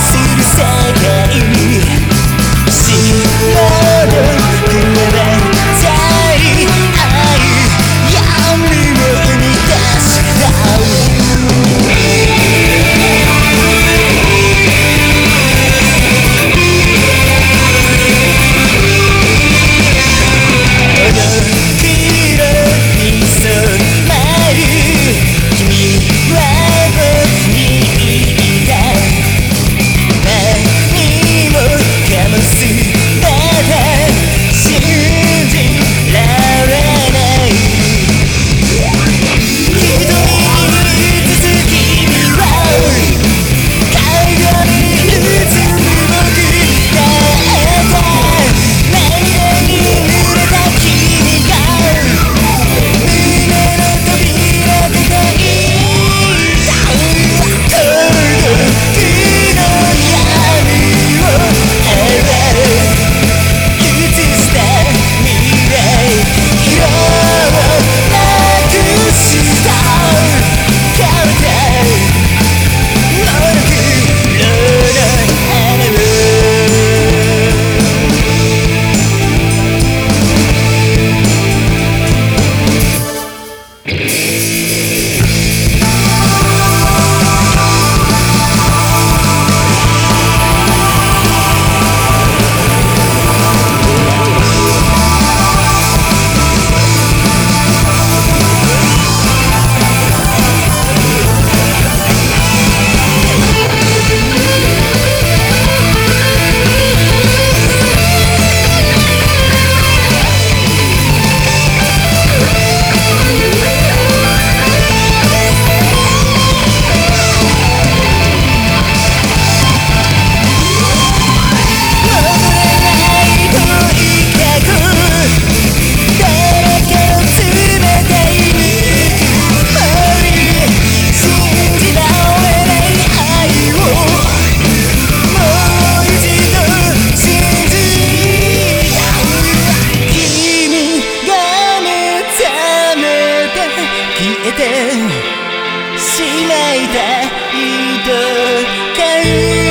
する世界しめいているけれ